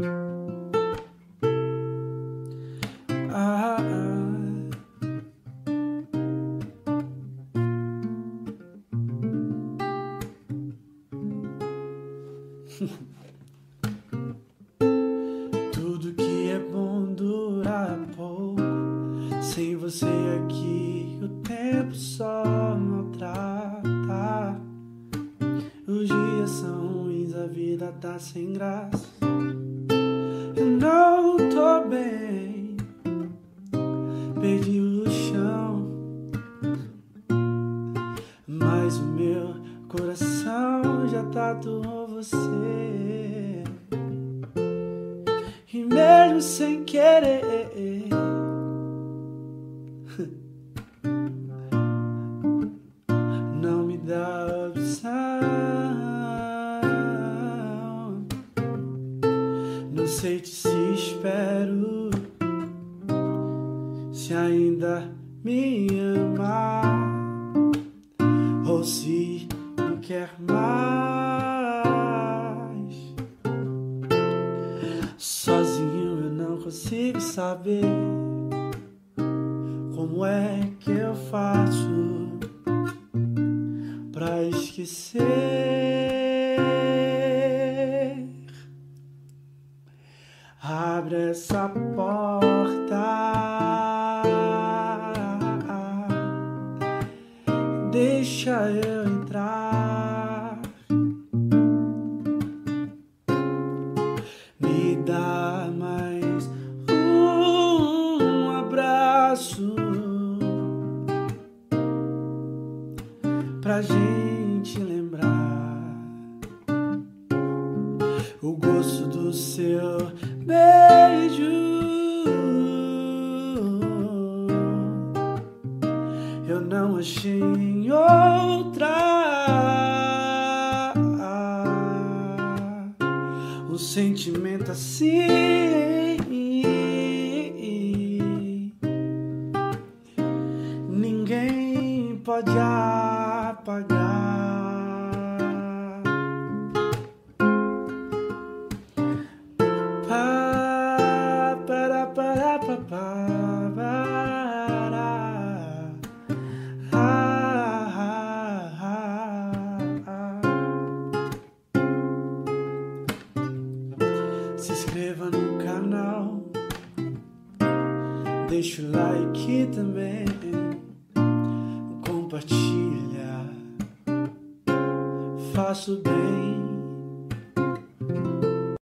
Ah. ah. Tudo que é bom dura pouco. Sem você aqui, o tempo só maltrata. Os dias são ruins, a vida tá sem graça. Não tô bem, perdi o chão. Mas o meu coração já tatuou você. E mesmo sem querer. Não sei te se espero. Se ainda me ama. Ou se não quer mais. Sozinho eu não consigo saber como é que eu faço pra esquecer. Essa porta, deixa eu entrar. Me dá mais um abraço pra gente lembrar o gosto do seu beijo. Eu não achei outra um sentimento assim. Ninguém pode apagar. Se inscreva no canal, deixa o like também, compartilha, faça o bem